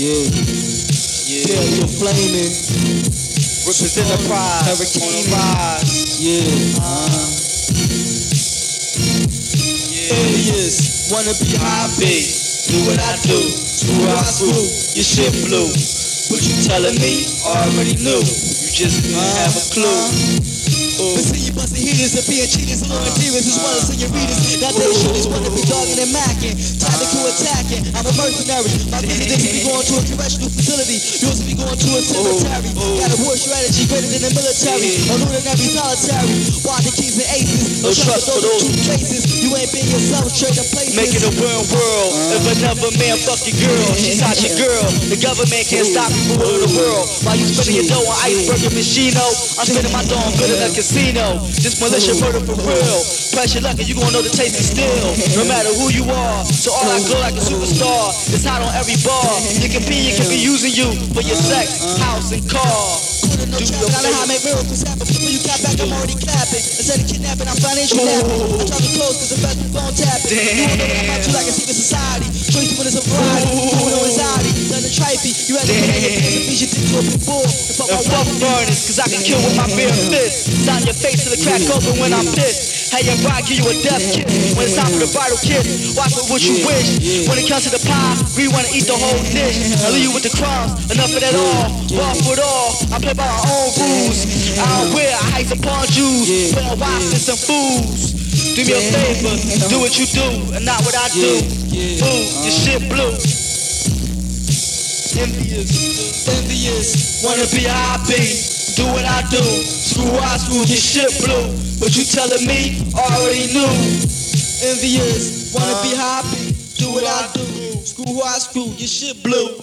Yeah. Yeah, you're flaming. Represent the pride. Hurricane. Rise. Yeah. Uh. Alias, wanna be high Be. Do what I do. Screw I screw. Your shit blue. What you telling me? Already knew. You just didn't have a clue. But see you busting heaters and being cheaters and materials as well as senoritas. Now they shooters wanna be and macking, tactical attacking. I'm a mercenary. My business be going to a correctional facility. Yours be going to a cemetery. Got a war strategy greater than the military. A luminary solitary. Why the kings and aces? No trust for those two faces. You ain't been yourself, trading places. Making a world world. If another man fuck your girl, she's not your girl. The government can't stop you from ruling the world. While you spending your dough on iceberg and Moschino, I'm spending my dough on good in a casino. This militia murder for real. Pressure and you gon' know the taste is still. No matter who you are, so all I glow like a superstar. It's hot on every bar. You can be, you can be using you for your sex, house, and car. No trap, and I know how I make miracles happen. Before you clap back, I'm already clapping. Instead of kidnapping, I'm financial napping. I oh. drop the clothes cause the best phone tapping. You don't know that I'm out you like a secret society. Show you when it's a variety. Doing no anxiety, done the trifey. You rather put on your pants and feed your dick to a big bull. And fuck my wife. burners, cause I can kill with my bare fist. Sign your face till the crack open when I'm pissed. Hey, your bride give you a death kiss. When it's time for the bridal kiss, watch for what you wish. When it comes to the pie, we wanna eat the whole dish. I leave you with the crumbs, enough of that all. For it all, I play by my own rules. I don't wear ice upon Jews, but I watch some fools. Do me a favor, do what you do, and not what I do. Ooh, your shit blue. Envious, envious, wanna be how I be. Do what I do, screw I screw, your shit blue. But you telling me, already knew. Envious, wanna be happy. Do what I do. Screw who I screw, your shit blue.